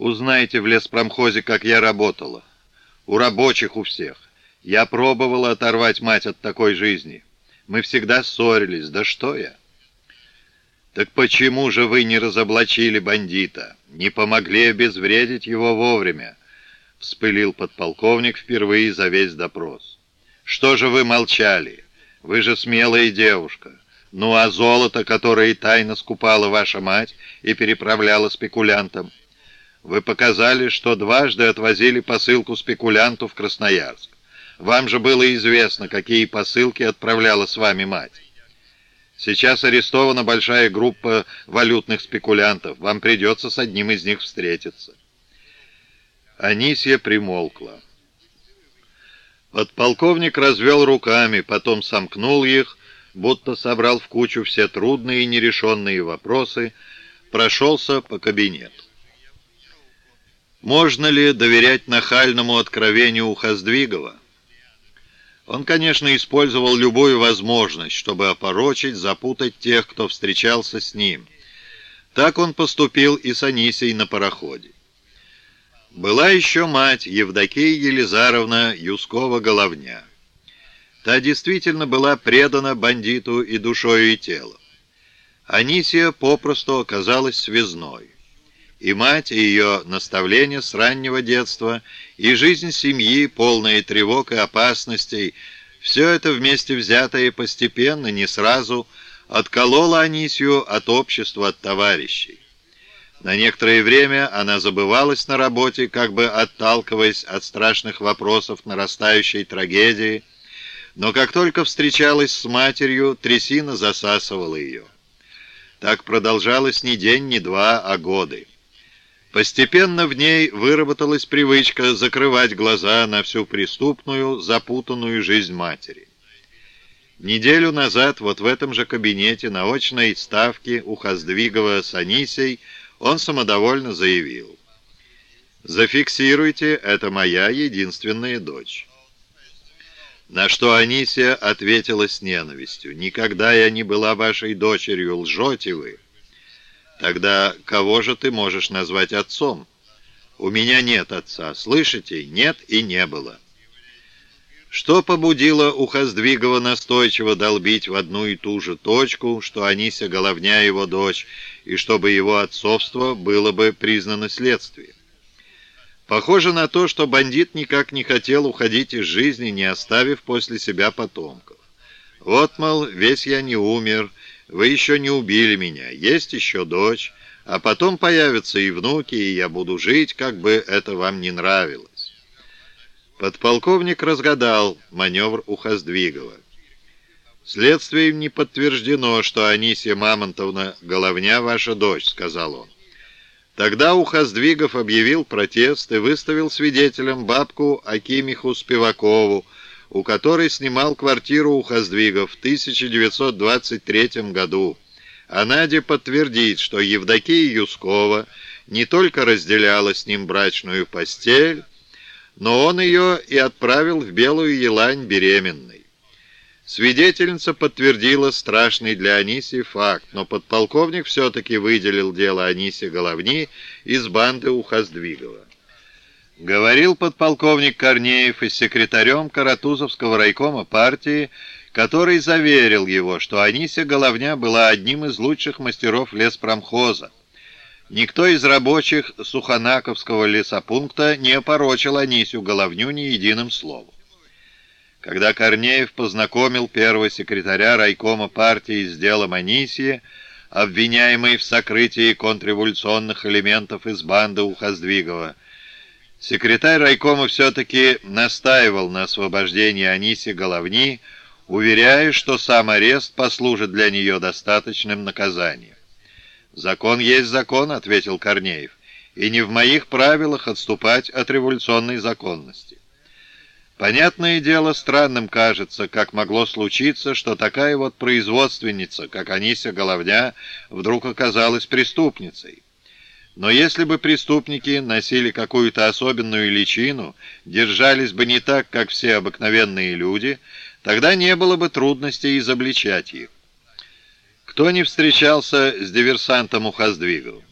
Узнайте в леспромхозе, как я работала. У рабочих у всех. Я пробовала оторвать мать от такой жизни. Мы всегда ссорились. Да что я? Так почему же вы не разоблачили бандита? Не помогли обезвредить его вовремя? Вспылил подполковник впервые за весь допрос. Что же вы молчали? Вы же смелая девушка. Ну а золото, которое тайно скупала ваша мать и переправляла спекулянтам? Вы показали, что дважды отвозили посылку спекулянту в Красноярск. Вам же было известно, какие посылки отправляла с вами мать. Сейчас арестована большая группа валютных спекулянтов. Вам придется с одним из них встретиться. Анисия примолкла. Подполковник развел руками, потом сомкнул их, будто собрал в кучу все трудные и нерешенные вопросы, прошелся по кабинету. Можно ли доверять нахальному откровению Ухоздвигова? Он, конечно, использовал любую возможность, чтобы опорочить, запутать тех, кто встречался с ним. Так он поступил и с Анисией на пароходе. Была еще мать Евдокия Елизаровна Юскова-Головня. Та действительно была предана бандиту и душою, и телом. Анисия попросту оказалась связной. И мать, и ее наставления с раннего детства, и жизнь семьи, полная тревог и опасностей, все это вместе взятое постепенно, не сразу, откололо Анисию от общества, от товарищей. На некоторое время она забывалась на работе, как бы отталкиваясь от страшных вопросов нарастающей трагедии, но как только встречалась с матерью, трясина засасывала ее. Так продолжалось не день, не два, а годы. Постепенно в ней выработалась привычка закрывать глаза на всю преступную, запутанную жизнь матери. Неделю назад вот в этом же кабинете на очной ставке у Хоздвигова с Анисей он самодовольно заявил. «Зафиксируйте, это моя единственная дочь». На что Анисия ответила с ненавистью. «Никогда я не была вашей дочерью, лжете вы». «Тогда кого же ты можешь назвать отцом?» «У меня нет отца, слышите? Нет и не было». Что побудило Ухоздвигова настойчиво долбить в одну и ту же точку, что Анися Головня его дочь, и чтобы его отцовство было бы признано следствием? Похоже на то, что бандит никак не хотел уходить из жизни, не оставив после себя потомков. Вот, мол, весь я не умер, вы еще не убили меня, есть еще дочь, а потом появятся и внуки, и я буду жить, как бы это вам не нравилось. Подполковник разгадал маневр Ухоздвигова. «Следствием не подтверждено, что Анисия Мамонтовна Головня ваша дочь», — сказал он. Тогда Ухоздвигов объявил протест и выставил свидетелем бабку Акимиху Спивакову, у которой снимал квартиру Ухоздвигов в 1923 году. А подтвердит, что Евдокия Юскова не только разделяла с ним брачную постель, но он ее и отправил в Белую Елань беременной. Свидетельница подтвердила страшный для Аниси факт, но подполковник все-таки выделил дело Аниси Головни из банды Ухоздвигова. Говорил подполковник Корнеев и с секретарем Каратузовского райкома партии, который заверил его, что Анися Головня была одним из лучших мастеров леспромхоза, Никто из рабочих Суханаковского лесопункта не опорочил Анисю Головню ни единым словом. Когда Корнеев познакомил первого секретаря райкома партии с делом Анисии, обвиняемой в сокрытии контрреволюционных элементов из банды Ухоздвигова, секретарь райкома все-таки настаивал на освобождении Аниси Головни, уверяя, что сам арест послужит для нее достаточным наказанием. «Закон есть закон», — ответил Корнеев, «и не в моих правилах отступать от революционной законности». Понятное дело, странным кажется, как могло случиться, что такая вот производственница, как Анися Головня, вдруг оказалась преступницей. Но если бы преступники носили какую-то особенную личину, держались бы не так, как все обыкновенные люди, тогда не было бы трудностей изобличать их. Кто не встречался с диверсантом Ухоздвиговым?